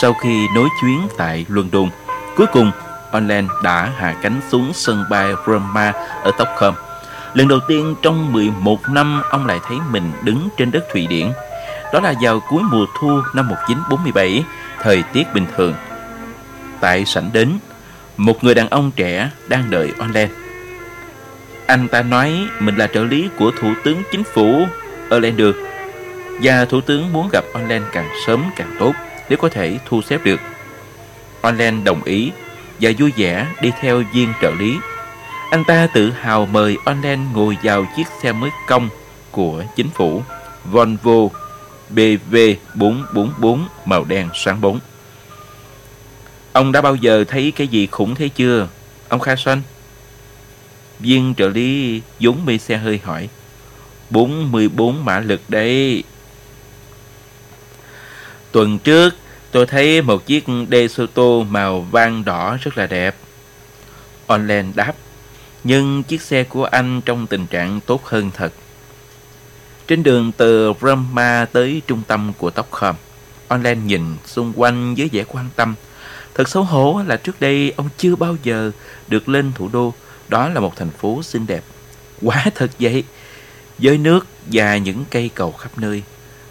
Sau khi nối chuyến tại London, cuối cùng Orland đã hạ cánh xuống sân bay Roma ở Stockholm. Lần đầu tiên trong 11 năm ông lại thấy mình đứng trên đất Thụy Điển. Đó là vào cuối mùa thu năm 1947, thời tiết bình thường. Tại sảnh đến, một người đàn ông trẻ đang đợi Orland. Anh ta nói mình là trợ lý của Thủ tướng Chính phủ Orlando và Thủ tướng muốn gặp Orland càng sớm càng tốt nếu có thể thu xếp được. Orland đồng ý và vui vẻ đi theo viên trợ lý. Anh ta tự hào mời Orland ngồi vào chiếc xe mới công của chính phủ Volvo BV444 màu đen sáng bóng. Ông đã bao giờ thấy cái gì khủng thế chưa, ông Kha Sơn? Viên trợ lý dũng mê xe hơi hỏi. 44 mã lực đấy. Tuần trước, tôi thấy một chiếc DeSoto màu vang đỏ rất là đẹp. Online đáp, nhưng chiếc xe của anh trong tình trạng tốt hơn thật. Trên đường từ Brahma tới trung tâm của Stockholm, Online nhìn xung quanh với vẻ quan tâm. Thật xấu hổ là trước đây ông chưa bao giờ được lên thủ đô. Đó là một thành phố xinh đẹp. Quá thật vậy. Với nước và những cây cầu khắp nơi.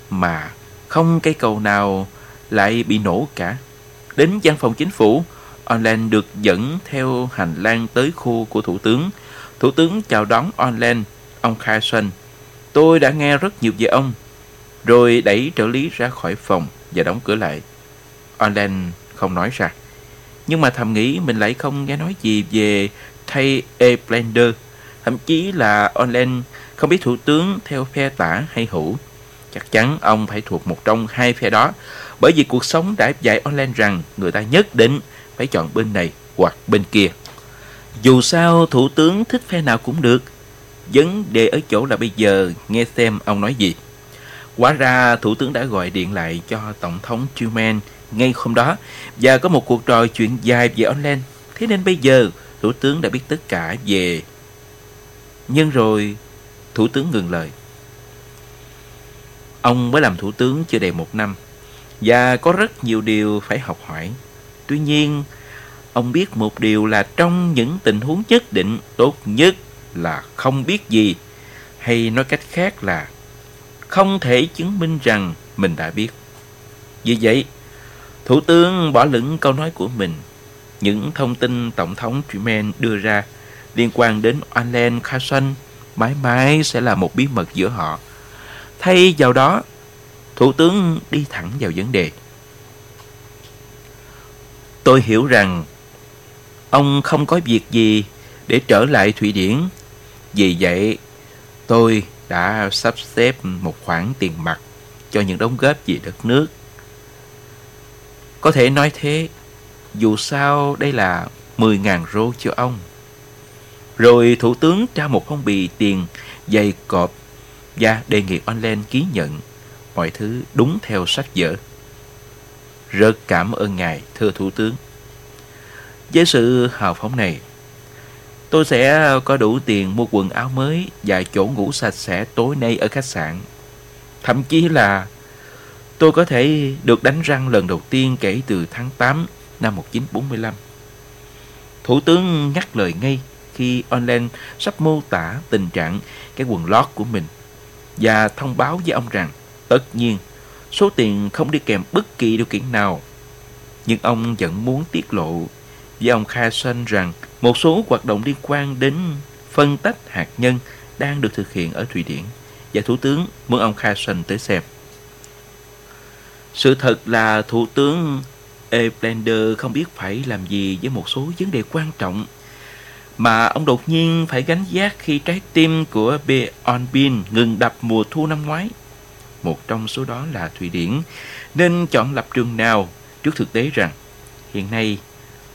Mà không cây cầu nào lại bị nổ cả. Đến văn phòng chính phủ, Orland được dẫn theo hành lang tới khu của Thủ tướng. Thủ tướng chào đón Orland, ông Carson. Tôi đã nghe rất nhiều về ông. Rồi đẩy trợ lý ra khỏi phòng và đóng cửa lại. Orland không nói ra. Nhưng mà thầm nghĩ mình lại không nghe nói gì về Thay E. Blender. Thậm chí là Orland không biết thủ tướng theo phe tả hay hữu. Chắc chắn ông phải thuộc một trong hai phe đó. Bởi vì cuộc sống đã dạy Online rằng người ta nhất định phải chọn bên này hoặc bên kia. Dù sao, thủ tướng thích phe nào cũng được. Vấn đề ở chỗ là bây giờ, nghe xem ông nói gì. Quả ra, thủ tướng đã gọi điện lại cho Tổng thống Truman ngay hôm đó và có một cuộc trò chuyện dài về online. Thế nên bây giờ, thủ tướng đã biết tất cả về... Nhưng rồi, thủ tướng ngừng lời. Ông mới làm thủ tướng chưa đầy một năm và có rất nhiều điều phải học hỏi. Tuy nhiên, ông biết một điều là trong những tình huống nhất định tốt nhất là không biết gì hay nói cách khác là không thể chứng minh rằng mình đã biết. Vì vậy, Thủ tướng bỏ lửng câu nói của mình. Những thông tin Tổng thống Truman đưa ra liên quan đến Alan Carson mãi mãi sẽ là một bí mật giữa họ. Thay vào đó, Thủ tướng đi thẳng vào vấn đề. Tôi hiểu rằng ông không có việc gì để trở lại Thụy Điển. Vì vậy, tôi đã sắp xếp một khoản tiền mặt cho những đóng góp về đất nước. Có thể nói thế, dù sao đây là 10.000 rô cho ông. Rồi Thủ tướng trao một phong bì tiền dày cộp và đề nghị online ký nhận mọi thứ đúng theo sách vở. Rất cảm ơn Ngài, thưa Thủ tướng. Với sự hào phóng này, tôi sẽ có đủ tiền mua quần áo mới và chỗ ngủ sạch sẽ tối nay ở khách sạn. Thậm chí là tôi có thể được đánh răng lần đầu tiên kể từ tháng 8 năm 1945. Thủ tướng ngắt lời ngay khi online sắp mô tả tình trạng cái quần lót của mình và thông báo với ông rằng, tất nhiên, số tiền không đi kèm bất kỳ điều kiện nào. Nhưng ông vẫn muốn tiết lộ với ông Carson rằng một số hoạt động liên quan đến phân tách hạt nhân đang được thực hiện ở Thụy Điển và Thủ tướng muốn ông Carson tới xem. Sự thật là Thủ tướng E. Không biết phải làm gì với một số vấn đề quan trọng mà ông đột nhiên phải gánh giác khi trái tim của B. Bin ngừng đập mùa thu năm ngoái. Một trong số đó là Thụy Điển, nên chọn lập trường nào trước thực tế rằng hiện nay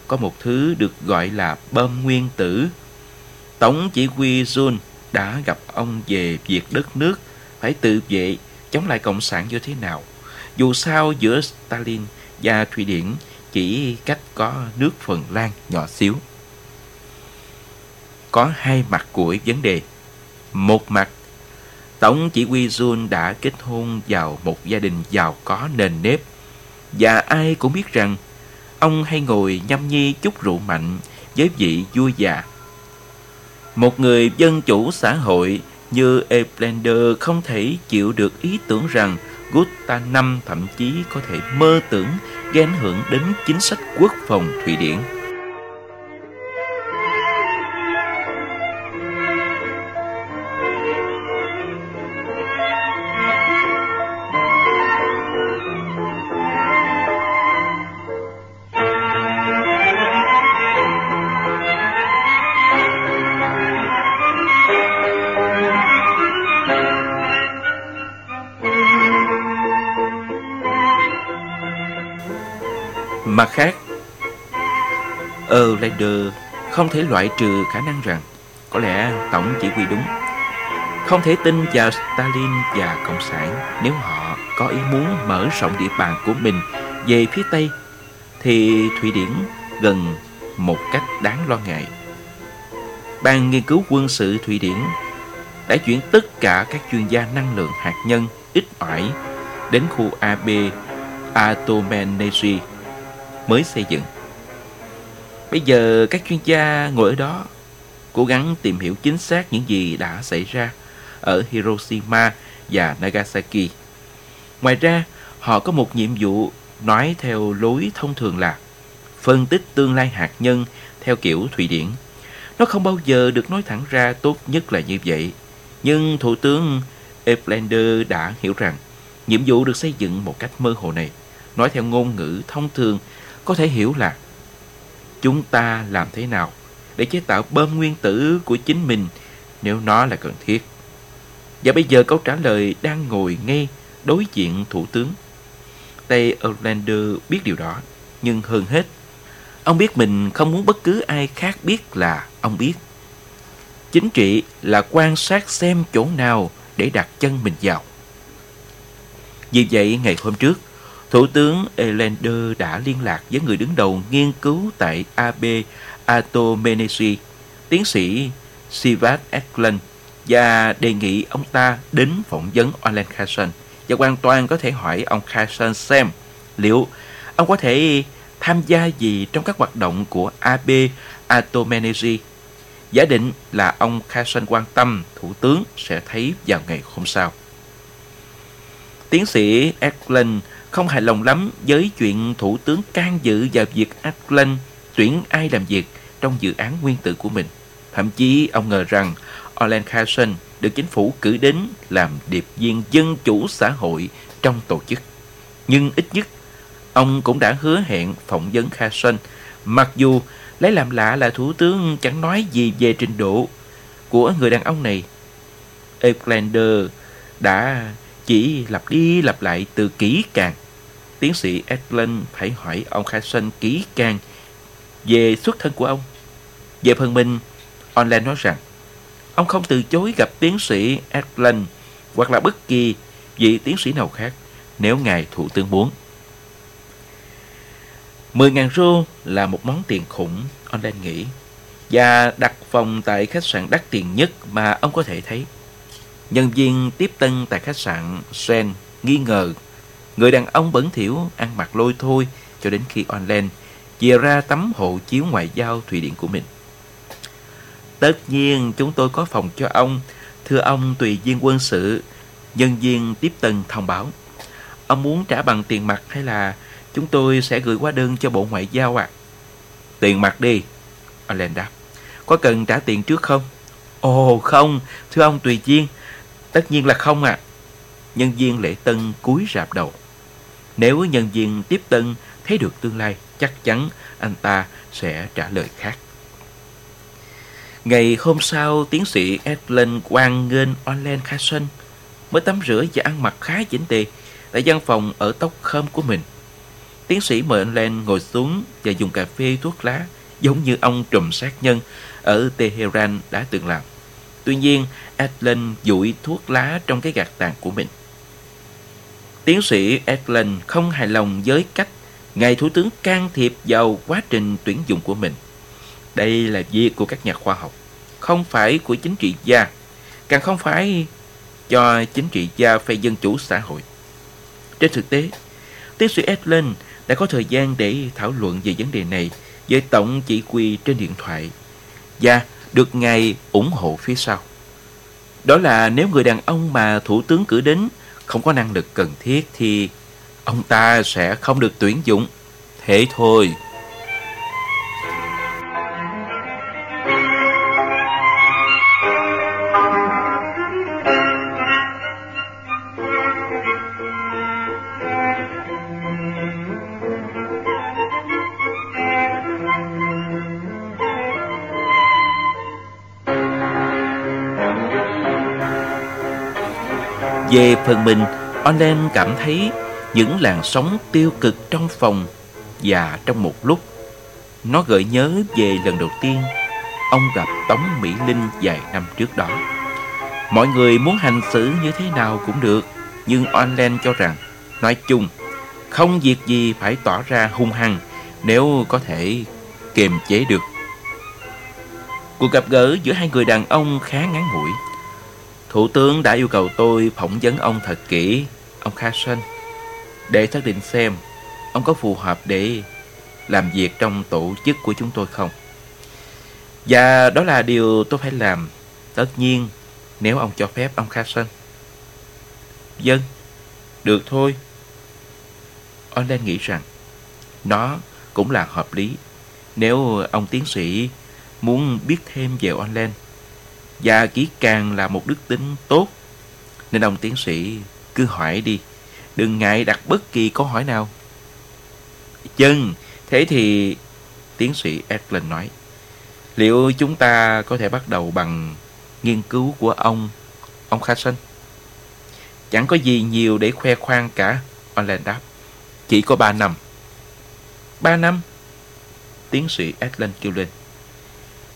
có một thứ được gọi là bom nguyên tử. Tổng chỉ huy Jun đã gặp ông về việc đất nước phải tự vệ chống lại Cộng sản như thế nào. Dù sao giữa Stalin và Thụy Điển chỉ cách có nước Phần Lan nhỏ xíu. Có hai mặt của vấn đề. Một mặt, Tổng chỉ huy Jun đã kết hôn vào một gia đình giàu có nền nếp. Và ai cũng biết rằng ông hay ngồi nhâm nhi chút rượu mạnh với vị vua già. Một người dân chủ xã hội như Eplander không thể chịu được ý tưởng rằng Gutta năm thậm chí có thể mơ tưởng gây ảnh hưởng đến chính sách quốc phòng Thụy Điển. Mặt khác, Erlander không thể loại trừ khả năng rằng có lẽ Tổng chỉ huy đúng. Không thể tin vào Stalin và Cộng sản nếu họ có ý muốn mở rộng địa bàn của mình về phía Tây thì Thụy Điển gần một cách đáng lo ngại. Ban nghiên cứu quân sự Thụy Điển đã chuyển tất cả các chuyên gia năng lượng hạt nhân ít ỏi đến khu AB Atomenergy mới xây dựng. Bây giờ các chuyên gia ngồi ở đó cố gắng tìm hiểu chính xác những gì đã xảy ra ở Hiroshima và Nagasaki. Ngoài ra, họ có một nhiệm vụ nói theo lối thông thường là phân tích tương lai hạt nhân theo kiểu Thụy Điển. Nó không bao giờ được nói thẳng ra tốt nhất là như vậy. Nhưng Thủ tướng Eplander đã hiểu rằng nhiệm vụ được xây dựng một cách mơ hồ này, nói theo ngôn ngữ thông thường có thể hiểu là chúng ta làm thế nào để chế tạo bơm nguyên tử của chính mình nếu nó là cần thiết. Và bây giờ câu trả lời đang ngồi ngay đối diện thủ tướng. Tây Orlando biết điều đó, nhưng hơn hết, ông biết mình không muốn bất cứ ai khác biết là ông biết. Chính trị là quan sát xem chỗ nào để đặt chân mình vào. Vì vậy, ngày hôm trước, Thủ tướng Elender đã liên lạc với người đứng đầu nghiên cứu tại AB Atomenesi, tiến sĩ Sivat Eklund và đề nghị ông ta đến phỏng vấn Alan Carson và hoàn toàn có thể hỏi ông Carson xem liệu ông có thể tham gia gì trong các hoạt động của AB Atomenesi. Giả định là ông Carson quan tâm, thủ tướng sẽ thấy vào ngày hôm sau. Tiến sĩ Eklund không hài lòng lắm với chuyện thủ tướng can dự vào việc Atlan tuyển ai làm việc trong dự án nguyên tử của mình. Thậm chí ông ngờ rằng Orland Carson được chính phủ cử đến làm điệp viên dân chủ xã hội trong tổ chức. Nhưng ít nhất, ông cũng đã hứa hẹn phỏng vấn Carson, mặc dù lấy làm lạ là thủ tướng chẳng nói gì về trình độ của người đàn ông này. Eclander đã chỉ lặp đi lặp lại từ kỹ càng tiến sĩ Edlin phải hỏi ông Carson kỹ càng về xuất thân của ông. Về phần mình, Online nói rằng ông không từ chối gặp tiến sĩ Edlin hoặc là bất kỳ vị tiến sĩ nào khác nếu ngài thủ tướng muốn. 10.000 rô là một món tiền khủng, Online nghĩ, và đặt phòng tại khách sạn đắt tiền nhất mà ông có thể thấy. Nhân viên tiếp tân tại khách sạn Sen nghi ngờ Người đàn ông bẩn thỉu ăn mặc lôi thôi cho đến khi online chia ra tấm hộ chiếu ngoại giao Thụy Điển của mình. Tất nhiên chúng tôi có phòng cho ông, thưa ông tùy viên quân sự, nhân viên tiếp tân thông báo. Ông muốn trả bằng tiền mặt hay là chúng tôi sẽ gửi hóa đơn cho Bộ Ngoại giao à? Tiền mặt đi, online đáp. Có cần trả tiền trước không? Ồ không, thưa ông tùy viên, tất nhiên là không ạ. À. Nhân viên lễ tân cúi rạp đầu. Nếu nhân viên tiếp tân thấy được tương lai, chắc chắn anh ta sẽ trả lời khác. Ngày hôm sau, tiến sĩ Edlin quan nghênh Orlen Carson mới tắm rửa và ăn mặc khá chỉnh tề tại văn phòng ở tóc khơm của mình. Tiến sĩ mời Orlen ngồi xuống và dùng cà phê thuốc lá giống như ông trùm sát nhân ở Tehran đã từng làm. Tuy nhiên, Edlund dụi thuốc lá trong cái gạt tàn của mình. Tiến sĩ Edlund không hài lòng với cách ngài thủ tướng can thiệp vào quá trình tuyển dụng của mình. Đây là việc của các nhà khoa học, không phải của chính trị gia, càng không phải cho chính trị gia phe dân chủ xã hội. Trên thực tế, tiến sĩ Edlin đã có thời gian để thảo luận về vấn đề này với tổng chỉ huy trên điện thoại và được ngài ủng hộ phía sau. Đó là nếu người đàn ông mà thủ tướng cử đến không có năng lực cần thiết thì ông ta sẽ không được tuyển dụng. Thế thôi. Phần mình, Olen cảm thấy những làn sóng tiêu cực trong phòng và trong một lúc nó gợi nhớ về lần đầu tiên ông gặp Tống Mỹ Linh vài năm trước đó. Mọi người muốn hành xử như thế nào cũng được, nhưng Olen cho rằng, nói chung, không việc gì phải tỏ ra hung hăng nếu có thể kiềm chế được. Cuộc gặp gỡ giữa hai người đàn ông khá ngắn ngủi. Thủ tướng đã yêu cầu tôi phỏng vấn ông thật kỹ, ông Carson, để xác định xem ông có phù hợp để làm việc trong tổ chức của chúng tôi không. Và đó là điều tôi phải làm. Tất nhiên, nếu ông cho phép ông Carson. Dân, vâng, được thôi. Ông Orlen nghĩ rằng nó cũng là hợp lý nếu ông tiến sĩ muốn biết thêm về Orlen và kỹ càng là một đức tính tốt. Nên ông tiến sĩ cứ hỏi đi, đừng ngại đặt bất kỳ câu hỏi nào. Chân, thế thì tiến sĩ Edlin nói, liệu chúng ta có thể bắt đầu bằng nghiên cứu của ông, ông Carson? Chẳng có gì nhiều để khoe khoang cả, Orland đáp. Chỉ có ba năm. Ba năm? Tiến sĩ Edlin kêu lên.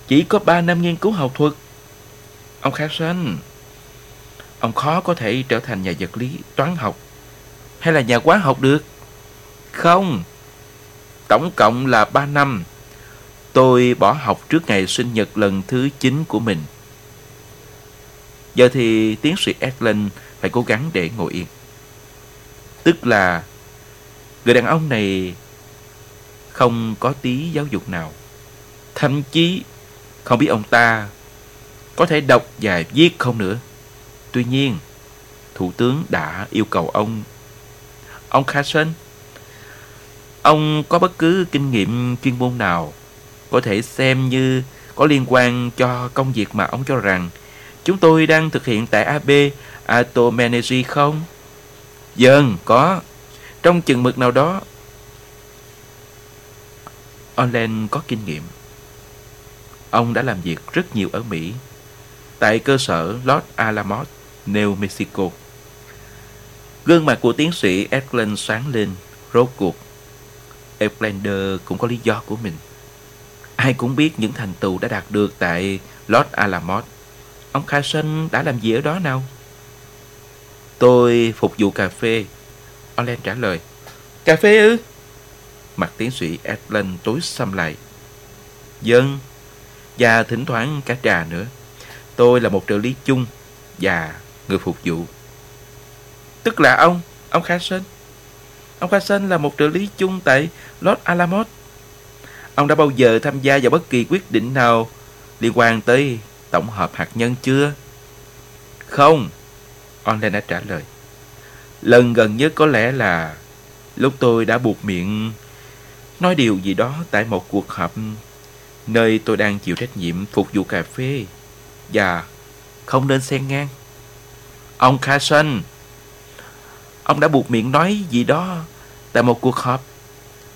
Chỉ có ba năm nghiên cứu học thuật. Ông Carson, ông khó có thể trở thành nhà vật lý, toán học hay là nhà hóa học được. Không, tổng cộng là 3 năm. Tôi bỏ học trước ngày sinh nhật lần thứ 9 của mình. Giờ thì tiến sĩ Edlin phải cố gắng để ngồi yên. Tức là người đàn ông này không có tí giáo dục nào. Thậm chí không biết ông ta có thể đọc và viết không nữa. Tuy nhiên, Thủ tướng đã yêu cầu ông Ông Carson Ông có bất cứ kinh nghiệm chuyên môn nào Có thể xem như có liên quan cho công việc mà ông cho rằng Chúng tôi đang thực hiện tại AB Atom Energy không? Dần, có Trong chừng mực nào đó Olen có kinh nghiệm Ông đã làm việc rất nhiều ở Mỹ Tại cơ sở Los Alamos, New Mexico. Gương mặt của tiến sĩ Eklund sáng lên Rốt cuộc. Eklander cũng có lý do của mình. Ai cũng biết những thành tựu đã đạt được tại Los Alamos. Ông Carson đã làm gì ở đó nào? Tôi phục vụ cà phê. Olen trả lời Cà phê ư? Mặt tiến sĩ Edlund tối xăm lại. Dân Và thỉnh thoảng cả trà nữa. Tôi là một trợ lý chung Và người phục vụ Tức là ông, ông Carson. Ông Carson là một trợ lý chung tại Los Alamos. Ông đã bao giờ tham gia vào bất kỳ quyết định nào liên quan tới tổng hợp hạt nhân chưa? Không, Orlen đã trả lời. Lần gần nhất có lẽ là lúc tôi đã buộc miệng nói điều gì đó tại một cuộc họp nơi tôi đang chịu trách nhiệm phục vụ cà phê và không nên xen ngang. Ông Carson, Ông đã buộc miệng nói gì đó tại một cuộc họp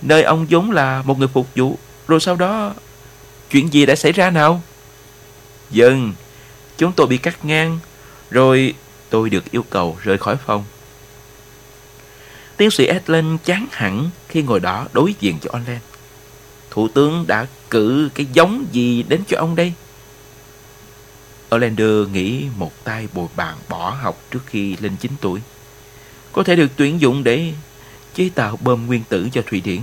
nơi ông vốn là một người phục vụ. Rồi sau đó, chuyện gì đã xảy ra nào? Dừng, chúng tôi bị cắt ngang, rồi tôi được yêu cầu rời khỏi phòng. Tiến sĩ Edlin chán hẳn khi ngồi đó đối diện cho Orlen. Thủ tướng đã cử cái giống gì đến cho ông đây? Orlando nghĩ một tay bồi bàn bỏ học trước khi lên 9 tuổi có thể được tuyển dụng để chế tạo bom nguyên tử cho Thụy Điển.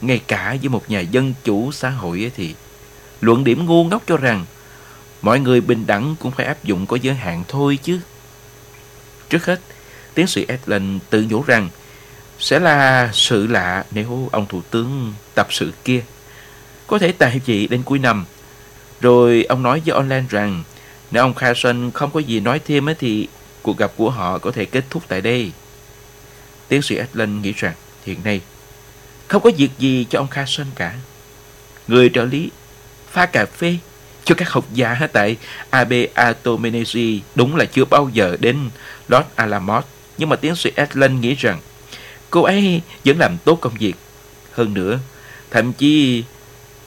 Ngay cả với một nhà dân chủ xã hội thì luận điểm ngu ngốc cho rằng mọi người bình đẳng cũng phải áp dụng có giới hạn thôi chứ. Trước hết, tiến sĩ Edlund tự nhủ rằng Sẽ là sự lạ nếu ông thủ tướng tập sự kia có thể tại vị đến cuối năm. Rồi ông nói với online rằng nếu ông Carson không có gì nói thêm thì cuộc gặp của họ có thể kết thúc tại đây. Tiến sĩ Edlund nghĩ rằng hiện nay không có việc gì cho ông Carson cả. Người trợ lý pha cà phê cho các học giả tại Ab Atomenesi đúng là chưa bao giờ đến Los Alamos. Nhưng mà tiến sĩ Edlund nghĩ rằng cô ấy vẫn làm tốt công việc. Hơn nữa, thậm chí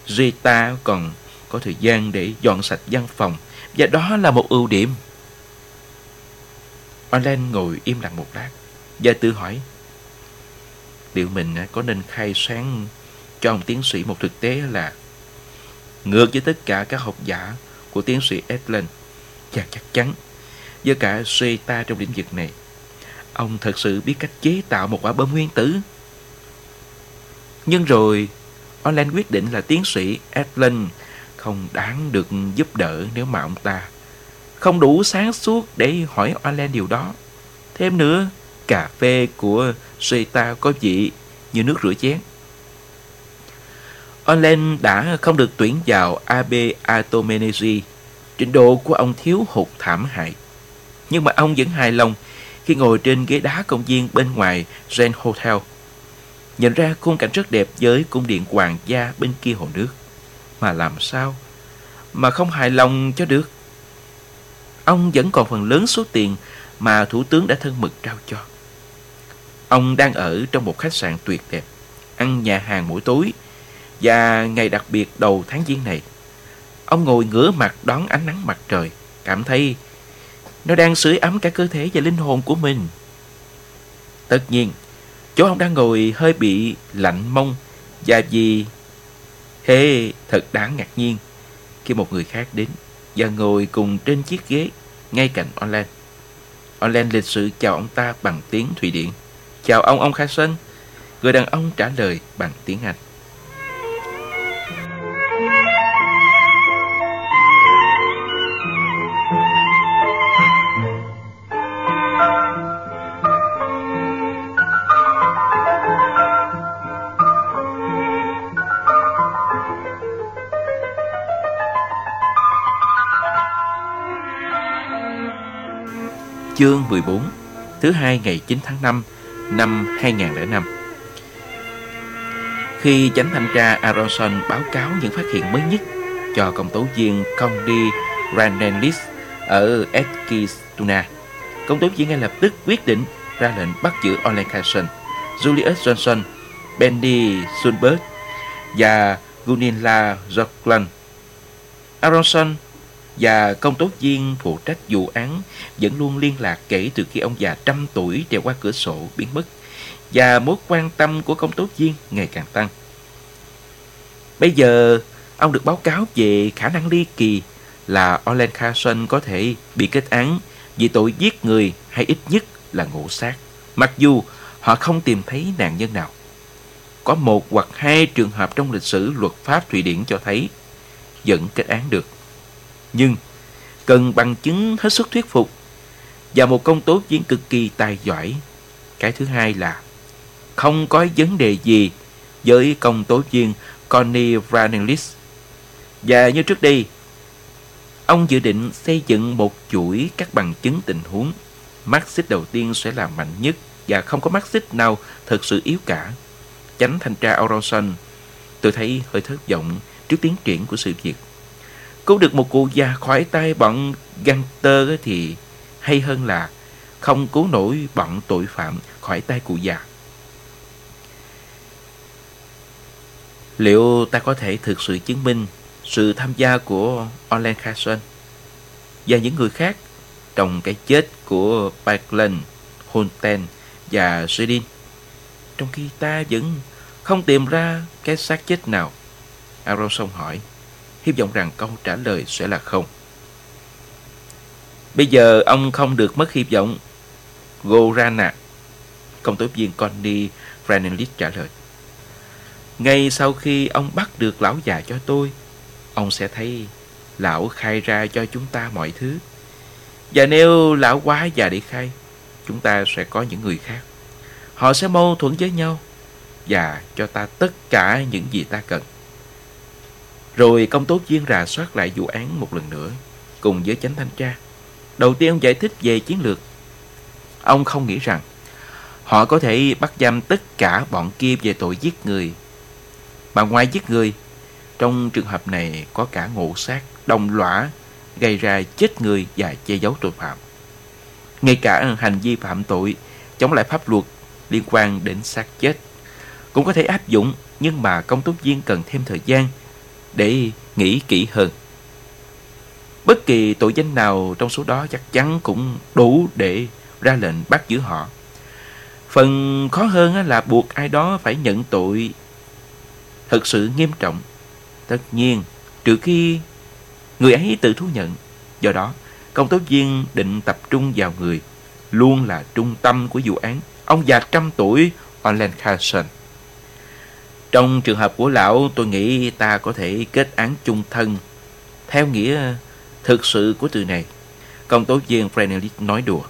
Rita còn có thời gian để dọn sạch văn phòng, và đó là một ưu điểm. Alan ngồi im lặng một lát và tự hỏi, liệu mình có nên khai sáng cho ông tiến sĩ một thực tế là ngược với tất cả các học giả của tiến sĩ Edlin, và chắc chắn với cả Rita trong lĩnh vực này, ông thật sự biết cách chế tạo một quả bom nguyên tử. Nhưng rồi Orlan quyết định là tiến sĩ Edlin không đáng được giúp đỡ nếu mà ông ta không đủ sáng suốt để hỏi Alan điều đó. Thêm nữa, cà phê của Seta có vị như nước rửa chén. Alan đã không được tuyển vào AB Atomenergy. Trình độ của ông thiếu hụt thảm hại. Nhưng mà ông vẫn hài lòng khi ngồi trên ghế đá công viên bên ngoài Grand Hotel nhận ra khung cảnh rất đẹp với cung điện hoàng gia bên kia hồ nước. Mà làm sao mà không hài lòng cho được? Ông vẫn còn phần lớn số tiền mà Thủ tướng đã thân mực trao cho. Ông đang ở trong một khách sạn tuyệt đẹp, ăn nhà hàng mỗi tối và ngày đặc biệt đầu tháng giêng này. Ông ngồi ngửa mặt đón ánh nắng mặt trời, cảm thấy nó đang sưởi ấm cả cơ thể và linh hồn của mình. Tất nhiên, Chỗ ông đang ngồi hơi bị lạnh mông Và vì Thế thật đáng ngạc nhiên. Khi một người khác đến Và ngồi cùng trên chiếc ghế Ngay cạnh Orlan Orlan lịch sự chào ông ta bằng tiếng Thụy Điển. Chào ông ông Khai Sơn. Người đàn ông trả lời bằng tiếng Anh. Chương 14 Thứ hai ngày 9 tháng 5 năm 2005 Khi chánh thanh tra Aronson báo cáo những phát hiện mới nhất cho công tố viên Condi Randelis ở Eskilstuna, công tố viên ngay lập tức quyết định ra lệnh bắt giữ Olen Carson, Julius Johnson, Benny Sunberg và Gunilla Jokland. Aronson và công tố viên phụ trách vụ án vẫn luôn liên lạc kể từ khi ông già trăm tuổi trèo qua cửa sổ biến mất và mối quan tâm của công tố viên ngày càng tăng. Bây giờ, ông được báo cáo về khả năng ly kỳ là Orlen Carson có thể bị kết án vì tội giết người hay ít nhất là ngộ sát, mặc dù họ không tìm thấy nạn nhân nào. Có một hoặc hai trường hợp trong lịch sử luật pháp Thụy Điển cho thấy vẫn kết án được nhưng cần bằng chứng hết sức thuyết phục và một công tố viên cực kỳ tài giỏi. Cái thứ hai là không có vấn đề gì với công tố viên Connie Vranelis. Và như trước đây, ông dự định xây dựng một chuỗi các bằng chứng tình huống. Mắt xích đầu tiên sẽ là mạnh nhất và không có mắt xích nào thật sự yếu cả. Chánh thanh tra Aronson, tôi thấy hơi thất vọng trước tiến triển của sự việc. Cứu được một cụ già khỏi tay bọn gangster thì hay hơn là không cứu nổi bọn tội phạm khỏi tay cụ già. Liệu ta có thể thực sự chứng minh sự tham gia của Orlen Carson và những người khác trong cái chết của Parkland, Holten và Sweden trong khi ta vẫn không tìm ra cái xác chết nào? Aronson hỏi hy vọng rằng câu trả lời sẽ là không. Bây giờ ông không được mất hy vọng. Gorana, công tố viên Connie Franelis trả lời. Ngay sau khi ông bắt được lão già cho tôi, ông sẽ thấy lão khai ra cho chúng ta mọi thứ. Và nếu lão quá già để khai, chúng ta sẽ có những người khác. Họ sẽ mâu thuẫn với nhau và cho ta tất cả những gì ta cần. Rồi công tố viên rà soát lại vụ án một lần nữa cùng với chánh thanh tra. Đầu tiên ông giải thích về chiến lược. Ông không nghĩ rằng họ có thể bắt giam tất cả bọn kia về tội giết người. Mà ngoài giết người, trong trường hợp này có cả ngộ sát, đồng lõa, gây ra chết người và che giấu tội phạm. Ngay cả hành vi phạm tội chống lại pháp luật liên quan đến xác chết cũng có thể áp dụng nhưng mà công tố viên cần thêm thời gian để nghĩ kỹ hơn. Bất kỳ tội danh nào trong số đó chắc chắn cũng đủ để ra lệnh bắt giữ họ. Phần khó hơn là buộc ai đó phải nhận tội thật sự nghiêm trọng. Tất nhiên, trừ khi người ấy tự thú nhận. Do đó, công tố viên định tập trung vào người luôn là trung tâm của vụ án. Ông già trăm tuổi Orland Carson. Trong trường hợp của lão, tôi nghĩ ta có thể kết án chung thân. Theo nghĩa thực sự của từ này, công tố viên frenelis nói đùa.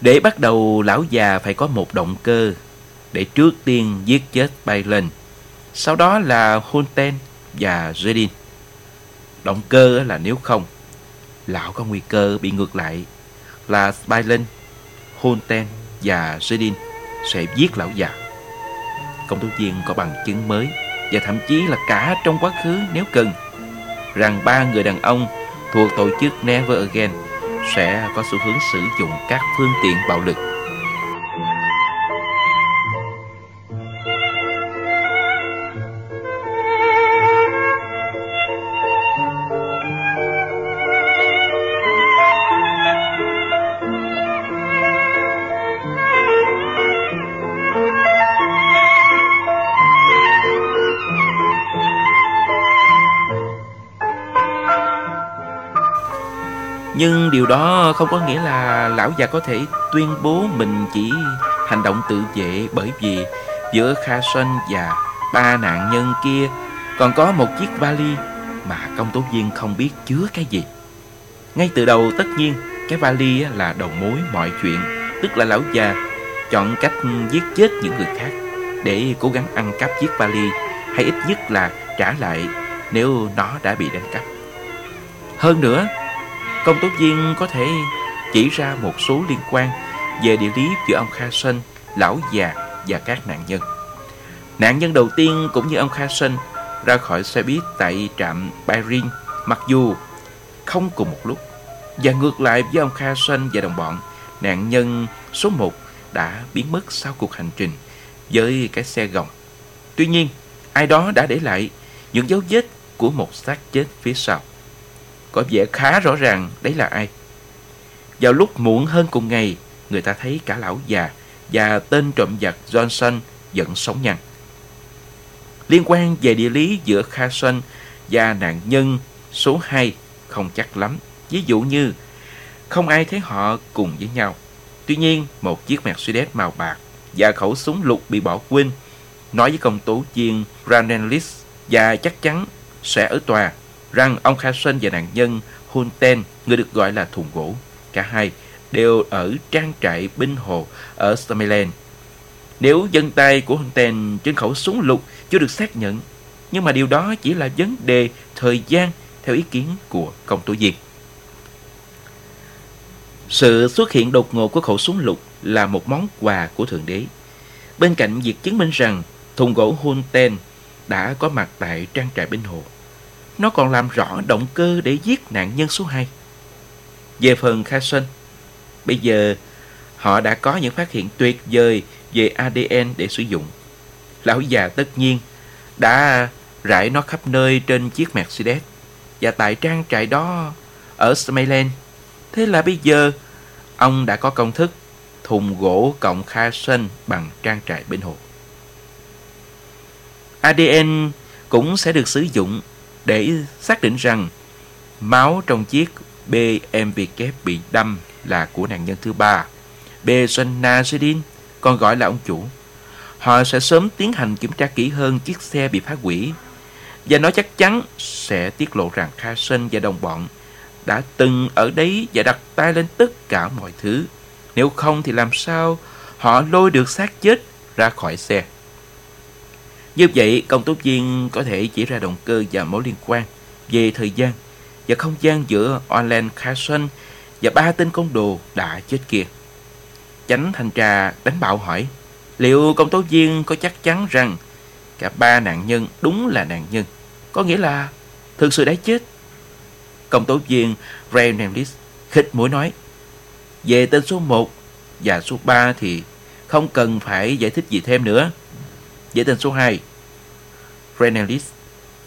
Để bắt đầu, lão già phải có một động cơ để trước tiên giết chết Bailen, Sau đó là Hunten và Zedin. Động cơ là nếu không, lão có nguy cơ bị ngược lại là Bailen, Hunten và Zedin sẽ giết lão già. Công tố viên có bằng chứng mới và thậm chí là cả trong quá khứ nếu cần, rằng ba người đàn ông thuộc tổ chức Never Again sẽ có xu hướng sử dụng các phương tiện bạo lực. Nhưng điều đó không có nghĩa là lão già có thể tuyên bố mình chỉ hành động tự vệ bởi vì giữa Kha Sơn và ba nạn nhân kia còn có một chiếc vali mà công tố viên không biết chứa cái gì. Ngay từ đầu tất nhiên cái vali là đầu mối mọi chuyện, tức là lão già chọn cách giết chết những người khác để cố gắng ăn cắp chiếc vali hay ít nhất là trả lại nếu nó đã bị đánh cắp. Hơn nữa, Công tố viên có thể chỉ ra một số liên quan về địa lý giữa ông Kha Sơn, lão già và các nạn nhân. Nạn nhân đầu tiên cũng như ông Kha Sơn ra khỏi xe buýt tại trạm Bayrin mặc dù không cùng một lúc. Và ngược lại với ông Kha Sơn và đồng bọn, nạn nhân số 1 đã biến mất sau cuộc hành trình với cái xe gồng. Tuy nhiên, ai đó đã để lại những dấu vết của một xác chết phía sau. Có vẻ khá rõ ràng đấy là ai. Vào lúc muộn hơn cùng ngày, Người ta thấy cả lão già Và tên trộm giặc Johnson vẫn sống nhăn Liên quan về địa lý giữa Carson và nạn nhân số 2 không chắc lắm. Ví dụ như, không ai thấy họ cùng với nhau. Tuy nhiên, một chiếc Mercedes màu bạc và khẩu súng lục bị bỏ quên, nói với công tố viên Brandenlis và chắc chắn sẽ ở tòa rằng ông Carson và nạn nhân Hunten, người được gọi là thùng gỗ, cả hai đều ở trang trại binh hồ ở Summerland. Nếu dân tay của Hunten trên khẩu súng lục chưa được xác nhận, nhưng mà điều đó chỉ là vấn đề thời gian theo ý kiến của công tố viên. Sự xuất hiện đột ngột của khẩu súng lục là một món quà của Thượng Đế. Bên cạnh việc chứng minh rằng thùng gỗ Hunten đã có mặt tại trang trại binh hồ nó còn làm rõ động cơ để giết nạn nhân số 2. Về phần Carson, bây giờ họ đã có những phát hiện tuyệt vời về ADN để sử dụng. Lão già tất nhiên đã rải nó khắp nơi trên chiếc Mercedes và tại trang trại đó ở Smayland. Thế là bây giờ ông đã có công thức thùng gỗ cộng Carson bằng trang trại bên hồ. ADN cũng sẽ được sử dụng để xác định rằng máu trong chiếc BMW bị đâm là của nạn nhân thứ ba, Besanazidin, còn gọi là ông chủ. Họ sẽ sớm tiến hành kiểm tra kỹ hơn chiếc xe bị phá hủy và nó chắc chắn sẽ tiết lộ rằng Carson và đồng bọn đã từng ở đấy và đặt tay lên tất cả mọi thứ Nếu không thì làm sao họ lôi được xác chết ra khỏi xe. Như vậy, công tố viên có thể chỉ ra động cơ và mối liên quan về thời gian và không gian giữa Orland Carson và ba tên công đồ đã chết kia. Chánh thanh tra đánh bạo hỏi, liệu công tố viên có chắc chắn rằng cả ba nạn nhân đúng là nạn nhân, có nghĩa là thực sự đã chết? Công tố viên Reynolds khích mũi nói, về tên số 1 và số 3 thì không cần phải giải thích gì thêm nữa. Về tên số 2, Renelis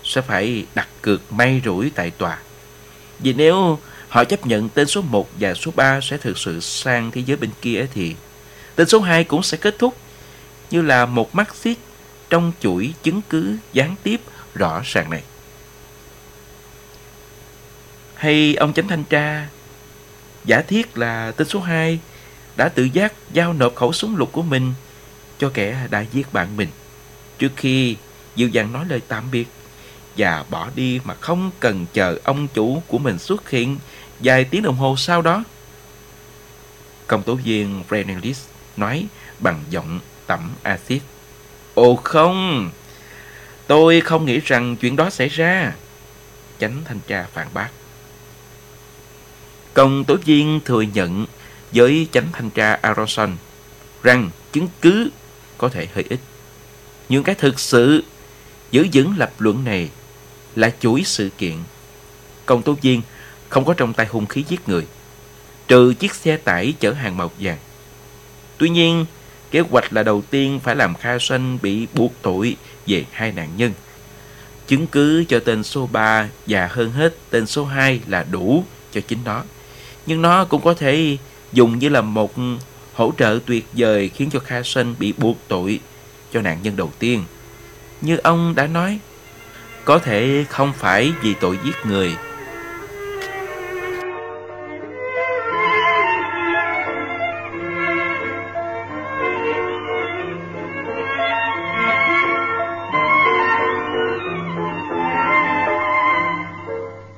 sẽ phải đặt cược may rủi tại tòa. Vì nếu họ chấp nhận tên số 1 và số 3 sẽ thực sự sang thế giới bên kia thì tên số 2 cũng sẽ kết thúc như là một mắt xiết trong chuỗi chứng cứ gián tiếp rõ ràng này. Hay ông chánh thanh tra giả thiết là tên số 2 đã tự giác giao nộp khẩu súng lục của mình cho kẻ đã giết bạn mình trước khi dịu dàng nói lời tạm biệt và bỏ đi mà không cần chờ ông chủ của mình xuất hiện vài tiếng đồng hồ sau đó. Công tố viên Renelis nói bằng giọng tẩm axit. Ồ không, tôi không nghĩ rằng chuyện đó xảy ra. Chánh thanh tra phản bác. Công tố viên thừa nhận với chánh thanh tra Aronson rằng chứng cứ có thể hơi ít. Nhưng cái thực sự giữ vững lập luận này là chuỗi sự kiện. Công tố viên không có trong tay hung khí giết người, trừ chiếc xe tải chở hàng màu vàng. Tuy nhiên, kế hoạch là đầu tiên phải làm Kha Sanh bị buộc tội về hai nạn nhân. Chứng cứ cho tên số 3 và hơn hết tên số 2 là đủ cho chính nó. Nhưng nó cũng có thể dùng như là một hỗ trợ tuyệt vời khiến cho Kha Sanh bị buộc tội cho nạn nhân đầu tiên. Như ông đã nói, có thể không phải vì tội giết người